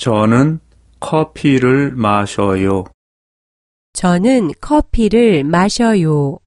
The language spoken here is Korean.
저는 커피를 마셔요. 저는 커피를 마셔요.